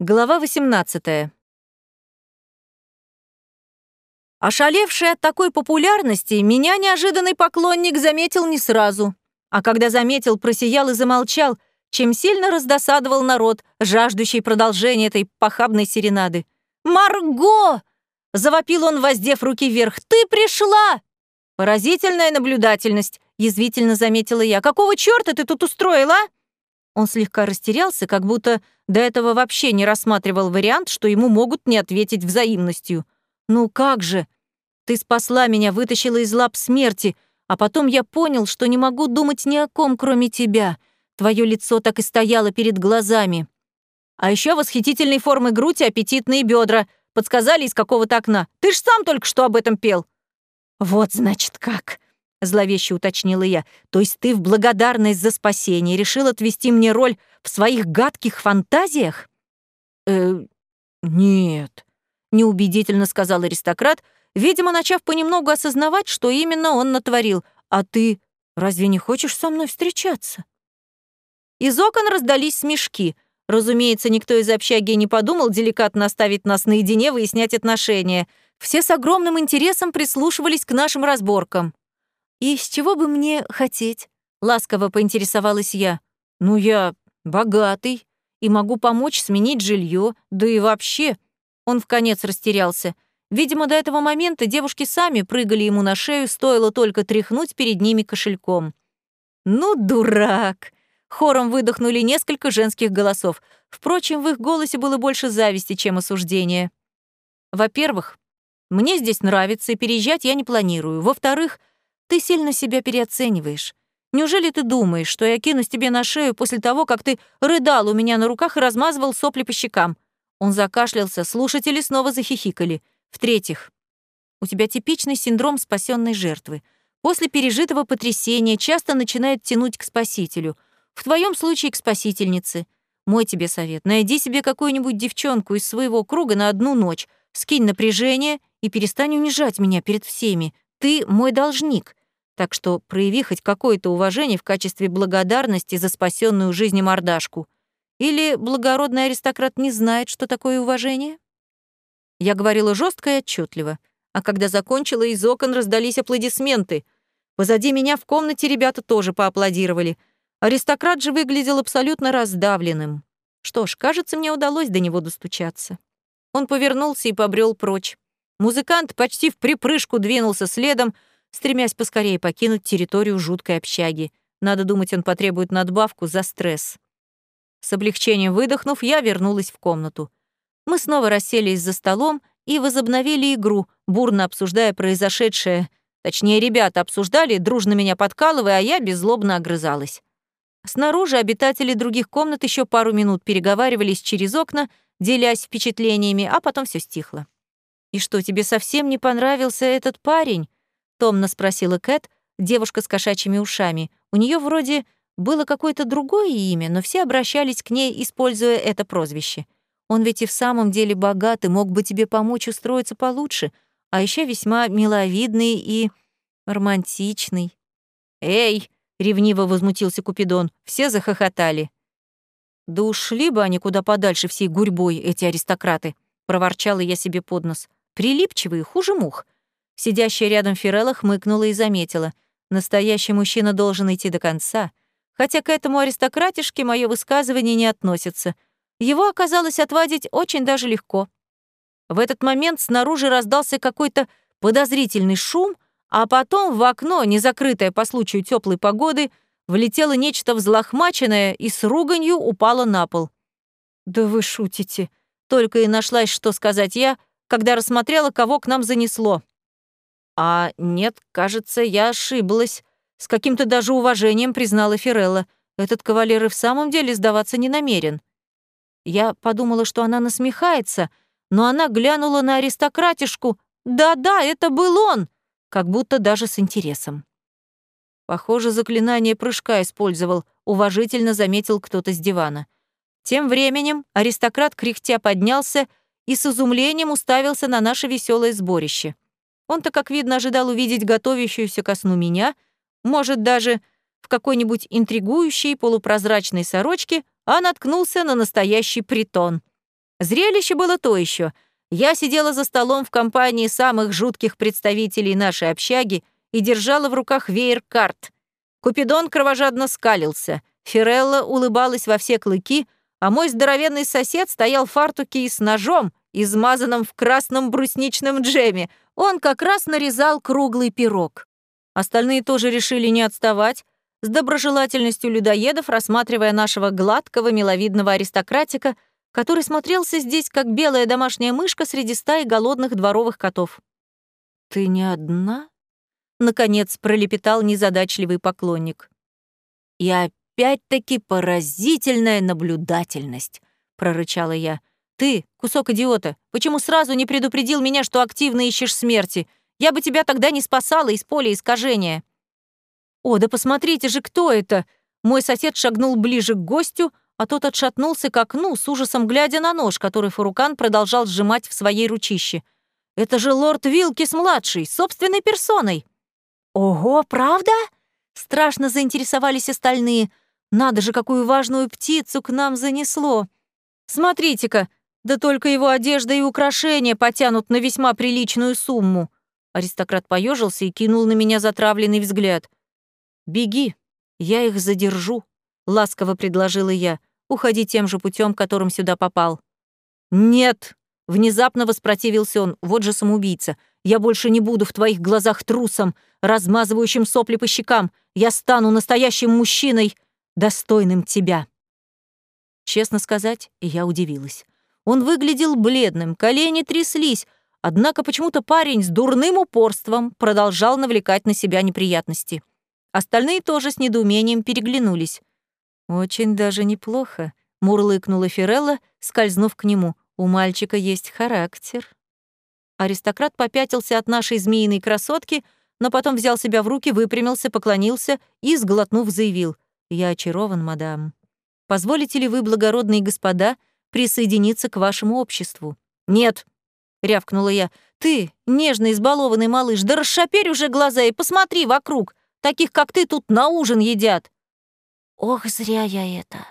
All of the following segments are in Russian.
Глава 18. Ошалевший от такой популярности, меня неожиданный поклонник заметил не сразу. А когда заметил, просиял и замолчал, чем сильно раздосадовал народ, жаждущий продолжения этой похабной серенады. «Марго!» — завопил он, воздев руки вверх. «Ты пришла!» «Поразительная наблюдательность», — язвительно заметила я. «Какого чёрта ты тут устроила?» Он слегка растерялся, как будто до этого вообще не рассматривал вариант, что ему могут не ответить взаимностью. «Ну как же? Ты спасла меня, вытащила из лап смерти, а потом я понял, что не могу думать ни о ком, кроме тебя. Твое лицо так и стояло перед глазами. А еще восхитительной формы грудь и аппетитные бедра. Подсказали из какого-то окна. Ты ж сам только что об этом пел». «Вот, значит, как!» — зловеще уточнила я. «То есть ты в благодарность за спасение решил отвести мне роль в своих гадких фантазиях?» «Э, нет», — неубедительно сказал аристократ, видимо, начав понемногу осознавать, что именно он натворил. «А ты разве не хочешь со мной встречаться?» Из окон раздались смешки. Разумеется, никто из общаги не подумал деликатно оставить нас наедине выяснять отношения. Все с огромным интересом прислушивались к нашим разборкам. «И с чего бы мне хотеть?» — ласково поинтересовалась я. «Ну, я богатый и могу помочь сменить жилье, да и вообще...» Он в конец растерялся. Видимо, до этого момента девушки сами прыгали ему на шею, стоило только тряхнуть перед ними кошельком. «Ну, дурак!» Хором выдохнули несколько женских голосов. Впрочем, в их голосе было больше зависти, чем осуждения. Во-первых, мне здесь нравится, и переезжать я не планирую. Во-вторых, ты сильно себя переоцениваешь. Неужели ты думаешь, что я кинусь тебе на шею после того, как ты рыдал у меня на руках и размазывал сопли по щекам?» Он закашлялся, слушатели снова захихикали. В-третьих, у тебя типичный синдром спасенной жертвы. После пережитого потрясения часто начинает тянуть к спасителю. В твоем случае к спасительнице. Мой тебе совет. Найди себе какую-нибудь девчонку из своего круга на одну ночь, скинь напряжение и перестань унижать меня перед всеми. Ты мой должник. Так что прояви хоть какое-то уважение в качестве благодарности за спасенную жизнь мордашку. Или благородный аристократ не знает, что такое уважение? Я говорила жестко и отчетливо, а когда закончила, из окон раздались аплодисменты. Позади меня в комнате ребята тоже поаплодировали. Аристократ же выглядел абсолютно раздавленным. Что ж, кажется, мне удалось до него достучаться. Он повернулся и побрел прочь. Музыкант почти в припрыжку двинулся следом, стремясь поскорее покинуть территорию жуткой общаги. Надо думать, он потребует надбавку за стресс. С облегчением выдохнув, я вернулась в комнату. Мы снова расселись за столом и возобновили игру, бурно обсуждая произошедшее. Точнее, ребята обсуждали, дружно меня подкалывая, а я беззлобно огрызалась. Снаружи обитатели других комнат еще пару минут переговаривались через окна, делясь впечатлениями, а потом все стихло. «И что, тебе совсем не понравился этот парень?» — томно спросила Кэт, девушка с кошачьими ушами. У нее вроде было какое-то другое имя, но все обращались к ней, используя это прозвище. Он ведь и в самом деле богат и мог бы тебе помочь устроиться получше, а еще весьма миловидный и романтичный. «Эй!» — ревниво возмутился Купидон. Все захохотали. «Да ушли бы они куда подальше всей гурьбой, эти аристократы!» — проворчала я себе под нос. «Прилипчивые, хуже мух!» Сидящая рядом Фирелла хмыкнула и заметила. Настоящий мужчина должен идти до конца. Хотя к этому аристократишке мое высказывание не относится. Его оказалось отвадить очень даже легко. В этот момент снаружи раздался какой-то подозрительный шум, а потом в окно, не закрытое по случаю теплой погоды, влетело нечто взлохмаченное и с руганью упало на пол. «Да вы шутите!» Только и нашлась, что сказать я, когда рассмотрела, кого к нам занесло. «А нет, кажется, я ошиблась», — с каким-то даже уважением признала Фирелла. «Этот кавалер и в самом деле сдаваться не намерен». Я подумала, что она насмехается, но она глянула на аристократишку. «Да-да, это был он!» как будто даже с интересом. Похоже, заклинание прыжка использовал, уважительно заметил кто-то с дивана. Тем временем аристократ кряхтя поднялся и с изумлением уставился на наше веселое сборище. Он-то, как видно, ожидал увидеть готовящуюся ко сну меня, может, даже в какой-нибудь интригующей полупрозрачной сорочке, а наткнулся на настоящий притон. Зрелище было то еще. Я сидела за столом в компании самых жутких представителей нашей общаги и держала в руках веер карт. Купидон кровожадно скалился, Фирелла улыбалась во все клыки, а мой здоровенный сосед стоял в фартуке и с ножом, измазанным в красном брусничном джеме. Он как раз нарезал круглый пирог. Остальные тоже решили не отставать, с доброжелательностью людоедов, рассматривая нашего гладкого, миловидного аристократика, который смотрелся здесь как белая домашняя мышка среди стаи голодных дворовых котов. «Ты не одна?» — наконец пролепетал незадачливый поклонник. «И опять-таки поразительная наблюдательность», — прорычала я. «Ты, кусок идиота, почему сразу не предупредил меня, что активно ищешь смерти? Я бы тебя тогда не спасала из поля искажения». «О, да посмотрите же, кто это!» Мой сосед шагнул ближе к гостю, а тот отшатнулся к окну, с ужасом глядя на нож, который Фурукан продолжал сжимать в своей ручище. «Это же лорд Вилкис-младший, собственной персоной!» «Ого, правда?» Страшно заинтересовались остальные. «Надо же, какую важную птицу к нам занесло!» «Смотрите-ка, да только его одежда и украшения потянут на весьма приличную сумму!» Аристократ поежился и кинул на меня затравленный взгляд. «Беги, я их задержу», — ласково предложила я. «Уходи тем же путем, которым сюда попал». «Нет!» — внезапно воспротивился он. «Вот же самоубийца. Я больше не буду в твоих глазах трусом, размазывающим сопли по щекам. Я стану настоящим мужчиной, достойным тебя». Честно сказать, я удивилась. Он выглядел бледным, колени тряслись, однако почему-то парень с дурным упорством продолжал навлекать на себя неприятности. Остальные тоже с недоумением переглянулись. «Очень даже неплохо», — мурлыкнула Фирелла, скользнув к нему. «У мальчика есть характер». Аристократ попятился от нашей змеиной красотки, но потом взял себя в руки, выпрямился, поклонился и, сглотнув, заявил. «Я очарован, мадам. Позволите ли вы, благородные господа, присоединиться к вашему обществу?» «Нет», — рявкнула я. «Ты, нежный, избалованный малыш, да расшаперь уже глаза и посмотри вокруг. Таких, как ты, тут на ужин едят». «Ох, зря я это».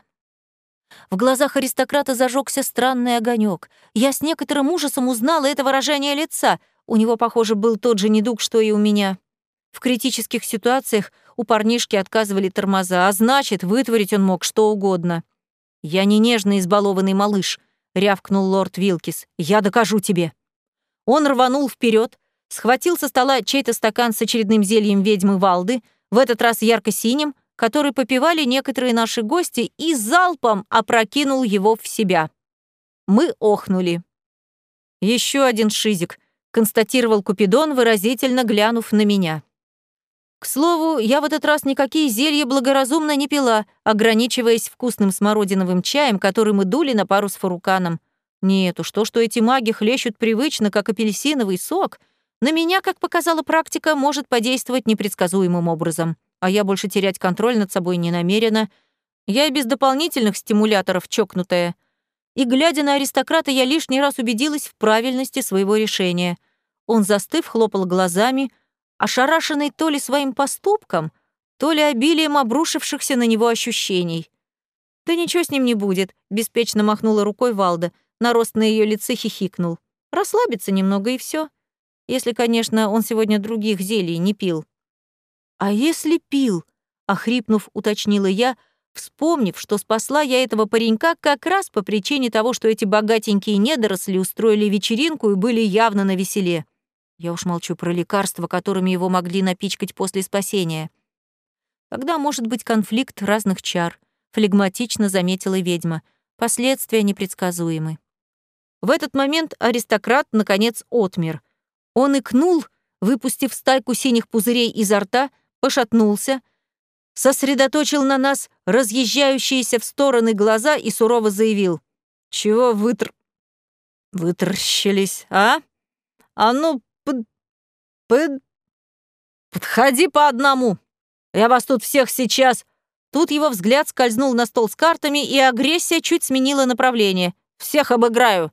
В глазах аристократа зажегся странный огонек. Я с некоторым ужасом узнала это выражение лица. У него, похоже, был тот же недуг, что и у меня. В критических ситуациях у парнишки отказывали тормоза, а значит, вытворить он мог что угодно. «Я не нежный избалованный малыш», — рявкнул лорд Вилкис. «Я докажу тебе». Он рванул вперед, схватил со стола чей-то стакан с очередным зельем ведьмы Валды, в этот раз ярко-синим, который попивали некоторые наши гости, и залпом опрокинул его в себя. Мы охнули. Еще один шизик», — констатировал Купидон, выразительно глянув на меня. К слову, я в этот раз никакие зелья благоразумно не пила, ограничиваясь вкусным смородиновым чаем, который мы дули на пару с фаруканом. Нет уж, то, что эти маги хлещут привычно, как апельсиновый сок — на меня, как показала практика, может подействовать непредсказуемым образом, а я больше терять контроль над собой не намерена. Я и без дополнительных стимуляторов чокнутая. И, глядя на аристократа, я лишний раз убедилась в правильности своего решения. Он, застыв, хлопал глазами, ошарашенный то ли своим поступком, то ли обилием обрушившихся на него ощущений. «Да ничего с ним не будет», — беспечно махнула рукой Валда. Нарост на ее лице хихикнул. «Расслабиться немного, и все. Если, конечно, он сегодня других зелий не пил. «А если пил?» — охрипнув, уточнила я, вспомнив, что спасла я этого паренька как раз по причине того, что эти богатенькие недоросли устроили вечеринку и были явно на веселе. Я уж молчу про лекарства, которыми его могли напичкать после спасения. Когда может быть конфликт разных чар, флегматично заметила ведьма. Последствия непредсказуемы. В этот момент аристократ, наконец, отмер. Он икнул, выпустив стайку синих пузырей изо рта, пошатнулся, сосредоточил на нас разъезжающиеся в стороны глаза и сурово заявил. «Чего вытр... вытращились, а? А ну, под... под... подходи по одному. Я вас тут всех сейчас...» Тут его взгляд скользнул на стол с картами, и агрессия чуть сменила направление. «Всех обыграю!»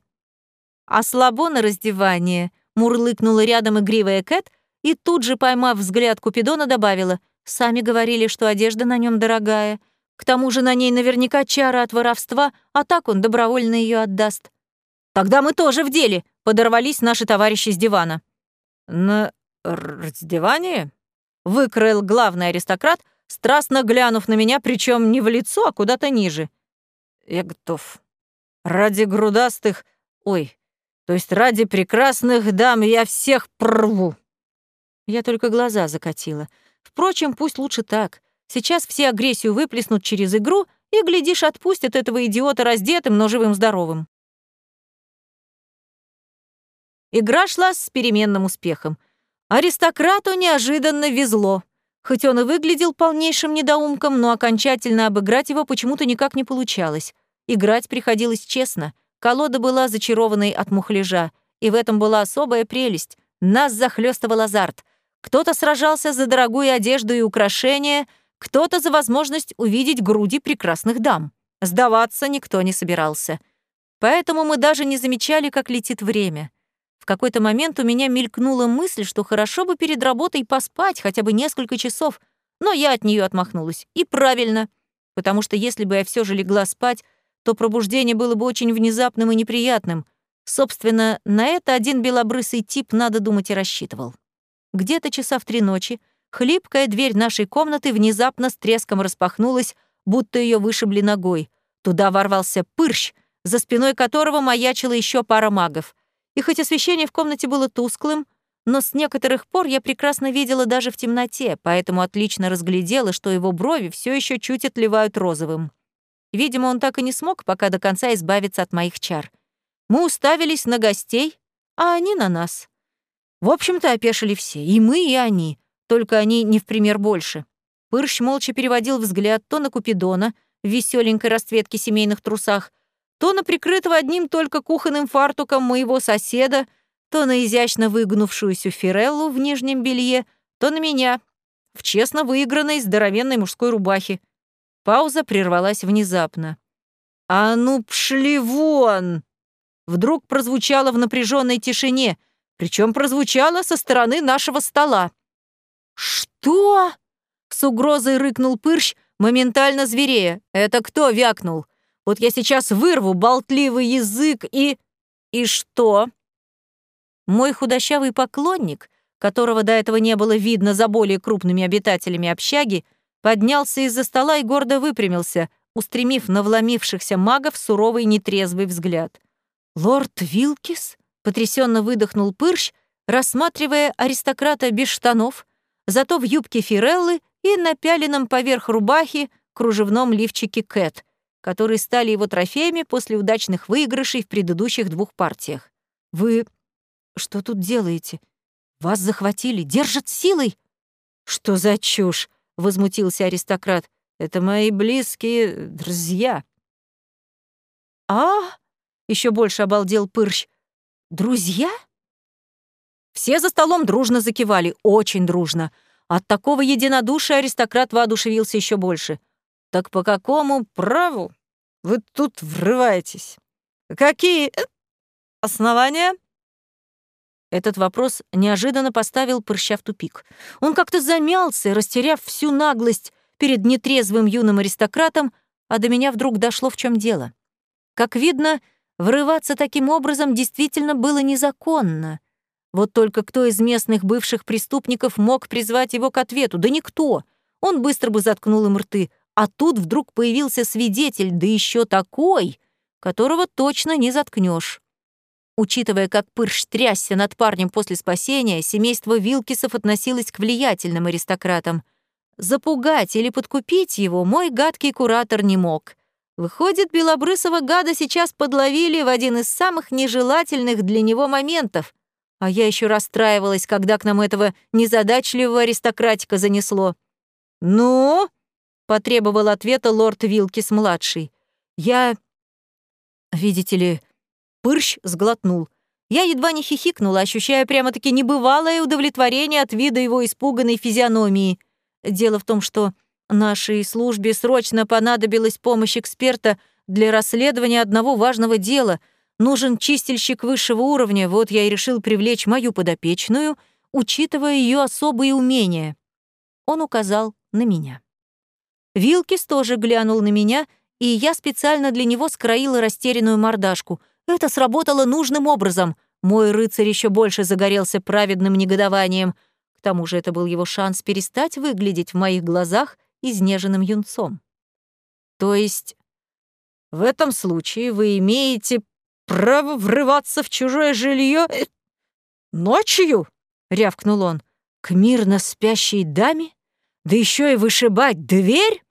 «А слабо на раздевание?» Мурлыкнула рядом игривая Кэт и тут же, поймав взгляд Купидона, добавила, «Сами говорили, что одежда на нем дорогая. К тому же на ней наверняка чара от воровства, а так он добровольно ее отдаст». Тогда мы тоже в деле, подорвались наши товарищи с дивана. На раздевание? Выкроил главный аристократ, страстно глянув на меня, причем не в лицо, а куда-то ниже. Я готов. Ради грудастых... Ой, то есть ради прекрасных дам я всех прорву. Я только глаза закатила. Впрочем, пусть лучше так. Сейчас все агрессию выплеснут через игру и, глядишь, отпустят этого идиота раздетым, но живым-здоровым. Игра шла с переменным успехом. Аристократу неожиданно везло. Хоть он и выглядел полнейшим недоумком, но окончательно обыграть его почему-то никак не получалось. Играть приходилось честно. Колода была зачарованной от мухляжа, и в этом была особая прелесть. Нас захлестывал азарт. Кто-то сражался за дорогую одежду и украшения — кто-то за возможность увидеть груди прекрасных дам. Сдаваться никто не собирался. Поэтому мы даже не замечали, как летит время. В какой-то момент у меня мелькнула мысль, что хорошо бы перед работой поспать хотя бы несколько часов, но я от нее отмахнулась. И правильно, потому что если бы я все же легла спать, то пробуждение было бы очень внезапным и неприятным. Собственно, на это один белобрысый тип, надо думать, и рассчитывал. Где-то часа в три ночи Хлипкая дверь нашей комнаты внезапно с треском распахнулась, будто ее вышибли ногой. Туда ворвался пырщ, за спиной которого маячила еще пара магов. И хоть освещение в комнате было тусклым, но с некоторых пор я прекрасно видела даже в темноте, поэтому отлично разглядела, что его брови все еще чуть отливают розовым. Видимо, он так и не смог пока до конца избавиться от моих чар. Мы уставились на гостей, а они на нас. В общем-то, опешили все, и мы, и они только они не в пример больше. Пырщ молча переводил взгляд то на Купидона в веселенькой расцветке семейных трусах, то на прикрытого одним только кухонным фартуком моего соседа, то на изящно выгнувшуюся Фиреллу в нижнем белье, то на меня, в честно выигранной здоровенной мужской рубахе. Пауза прервалась внезапно. «А ну, пшли вон!» Вдруг прозвучало в напряженной тишине, причем прозвучало со стороны нашего стола. «Что?» — с угрозой рыкнул Пырщ, моментально зверея. «Это кто вякнул? Вот я сейчас вырву болтливый язык и...» «И что?» Мой худощавый поклонник, которого до этого не было видно за более крупными обитателями общаги, поднялся из-за стола и гордо выпрямился, устремив на вломившихся магов суровый нетрезвый взгляд. «Лорд Вилкис?» — потрясенно выдохнул Пырщ, рассматривая аристократа без штанов, зато в юбке Фиреллы и напяленном поверх рубахи кружевном лифчике Кэт, которые стали его трофеями после удачных выигрышей в предыдущих двух партиях. «Вы что тут делаете? Вас захватили, держат силой?» «Что за чушь?» — возмутился аристократ. «Это мои близкие друзья». «А?» — еще больше обалдел Пырщ. «Друзья?» Все за столом дружно закивали, очень дружно. От такого единодушия аристократ воодушевился еще больше. «Так по какому праву вы тут врываетесь? Какие э, основания?» Этот вопрос неожиданно поставил Прыща в тупик. Он как-то замялся, растеряв всю наглость перед нетрезвым юным аристократом, а до меня вдруг дошло, в чем дело. Как видно, врываться таким образом действительно было незаконно. Вот только кто из местных бывших преступников мог призвать его к ответу? Да никто. Он быстро бы заткнул им рты. А тут вдруг появился свидетель, да еще такой, которого точно не заткнешь. Учитывая, как Пырш трясся над парнем после спасения, семейство Вилкисов относилось к влиятельным аристократам. Запугать или подкупить его мой гадкий куратор не мог. Выходит, белобрысого гада сейчас подловили в один из самых нежелательных для него моментов — а я еще расстраивалась, когда к нам этого незадачливого аристократика занесло. «Ну?» — потребовал ответа лорд Вилкис-младший. «Я...» «Видите ли...» Пырщ сглотнул. Я едва не хихикнула, ощущая прямо-таки небывалое удовлетворение от вида его испуганной физиономии. Дело в том, что нашей службе срочно понадобилась помощь эксперта для расследования одного важного дела — Нужен чистильщик высшего уровня, вот я и решил привлечь мою подопечную, учитывая ее особые умения. Он указал на меня. Вилкис тоже глянул на меня, и я специально для него скроила растерянную мордашку. Это сработало нужным образом. Мой рыцарь еще больше загорелся праведным негодованием. К тому же это был его шанс перестать выглядеть в моих глазах изнеженным юнцом. То есть в этом случае вы имеете право врываться в чужое жилье э, ночью? рявкнул он. К мирно спящей даме? Да еще и вышибать дверь?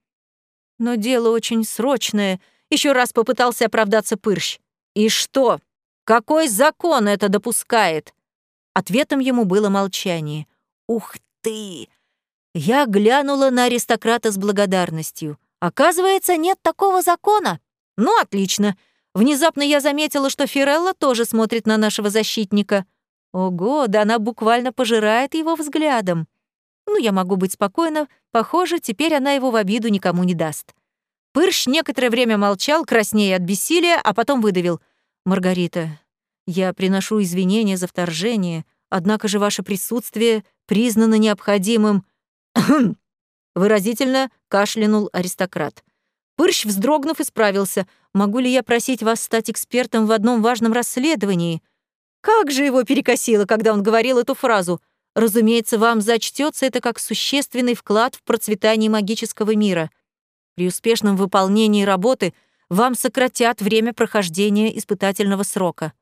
Но дело очень срочное. Еще раз попытался оправдаться Пырщ. И что? Какой закон это допускает? Ответом ему было молчание. Ух ты! Я глянула на аристократа с благодарностью. Оказывается, нет такого закона. Ну, отлично. Внезапно я заметила, что Фирелла тоже смотрит на нашего защитника. Ого, да она буквально пожирает его взглядом. Ну, я могу быть спокойна, похоже, теперь она его в обиду никому не даст. Пырщ некоторое время молчал, краснея от бессилия, а потом выдавил. «Маргарита, я приношу извинения за вторжение, однако же ваше присутствие признано необходимым...» Выразительно кашлянул аристократ. Пырщ, вздрогнув, исправился. «Могу ли я просить вас стать экспертом в одном важном расследовании?» Как же его перекосило, когда он говорил эту фразу. Разумеется, вам зачтется это как существенный вклад в процветание магического мира. При успешном выполнении работы вам сократят время прохождения испытательного срока.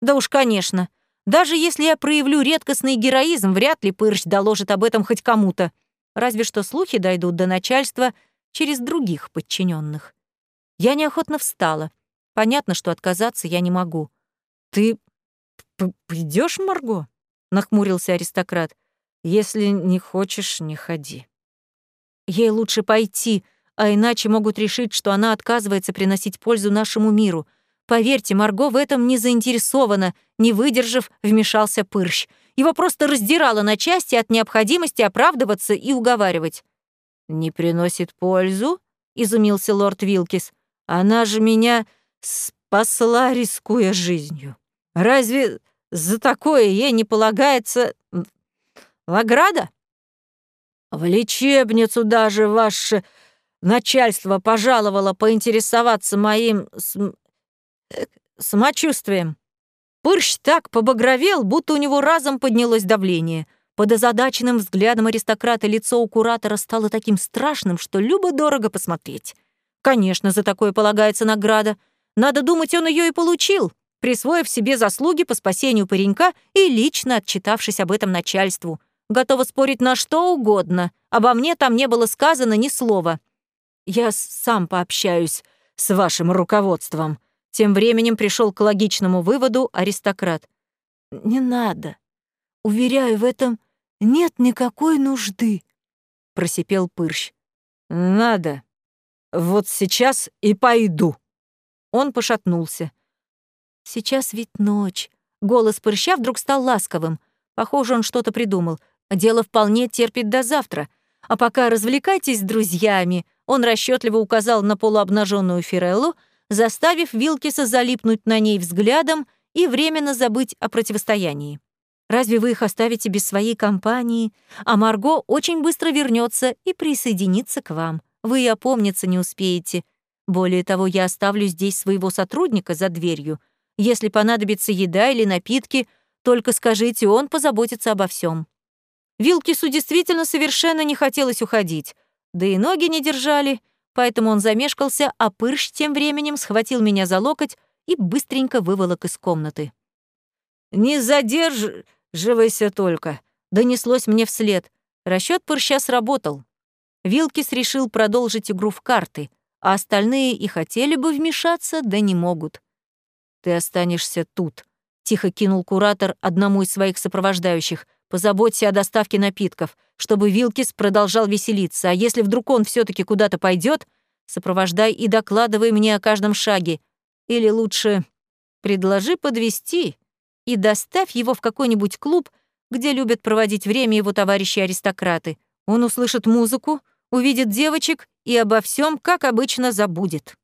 Да уж, конечно. Даже если я проявлю редкостный героизм, вряд ли Пырщ доложит об этом хоть кому-то. Разве что слухи дойдут до начальства — через других подчиненных. Я неохотно встала. Понятно, что отказаться я не могу. «Ты придешь, Марго?» — нахмурился аристократ. «Если не хочешь, не ходи». Ей лучше пойти, а иначе могут решить, что она отказывается приносить пользу нашему миру. Поверьте, Марго в этом не заинтересована, не выдержав, вмешался Пырщ. Его просто раздирало на части от необходимости оправдываться и уговаривать. «Не приносит пользу?» — изумился лорд Вилкис. «Она же меня спасла, рискуя жизнью. Разве за такое ей не полагается награда?» «В лечебницу даже ваше начальство пожаловало поинтересоваться моим см... Э, самочувствием. Пырщ так побагровел, будто у него разом поднялось давление — под озадаченным взглядом аристократа лицо у куратора стало таким страшным, что любо-дорого посмотреть. Конечно, за такое полагается награда. Надо думать, он ее и получил, присвоив себе заслуги по спасению паренька и лично отчитавшись об этом начальству. Готова спорить на что угодно. Обо мне там не было сказано ни слова. Я сам пообщаюсь с вашим руководством. Тем временем пришел к логичному выводу аристократ. «Не надо. Уверяю, в этом нет никакой нужды», — просипел Пырщ. «Надо. Вот сейчас и пойду». Он пошатнулся. «Сейчас ведь ночь». Голос Пырща вдруг стал ласковым. Похоже, он что-то придумал. Дело вполне терпит до завтра. А пока развлекайтесь с друзьями. Он расчетливо указал на полуобнаженную Фиреллу, заставив Вилкиса залипнуть на ней взглядом и временно забыть о противостоянии. Разве вы их оставите без своей компании? А Марго очень быстро вернется и присоединится к вам. Вы и опомниться не успеете. Более того, я оставлю здесь своего сотрудника за дверью. Если понадобится еда или напитки, только скажите, он позаботится обо всем. Вилкису действительно совершенно не хотелось уходить, да и ноги не держали, поэтому он замешкался, а Пырщ тем временем схватил меня за локоть и быстренько выволок из комнаты. «Не задерж...» «Живайся только!» — донеслось мне вслед. Расчет Пырща сработал. Вилкис решил продолжить игру в карты, а остальные и хотели бы вмешаться, да не могут. «Ты останешься тут», — тихо кинул куратор одному из своих сопровождающих. «Позаботься о доставке напитков, чтобы Вилкис продолжал веселиться, а если вдруг он все таки куда-то пойдет, сопровождай и докладывай мне о каждом шаге. Или лучше предложи подвести и доставь его в какой-нибудь клуб, где любят проводить время его товарищи-аристократы. Он услышит музыку, увидит девочек и обо всем, как обычно, забудет.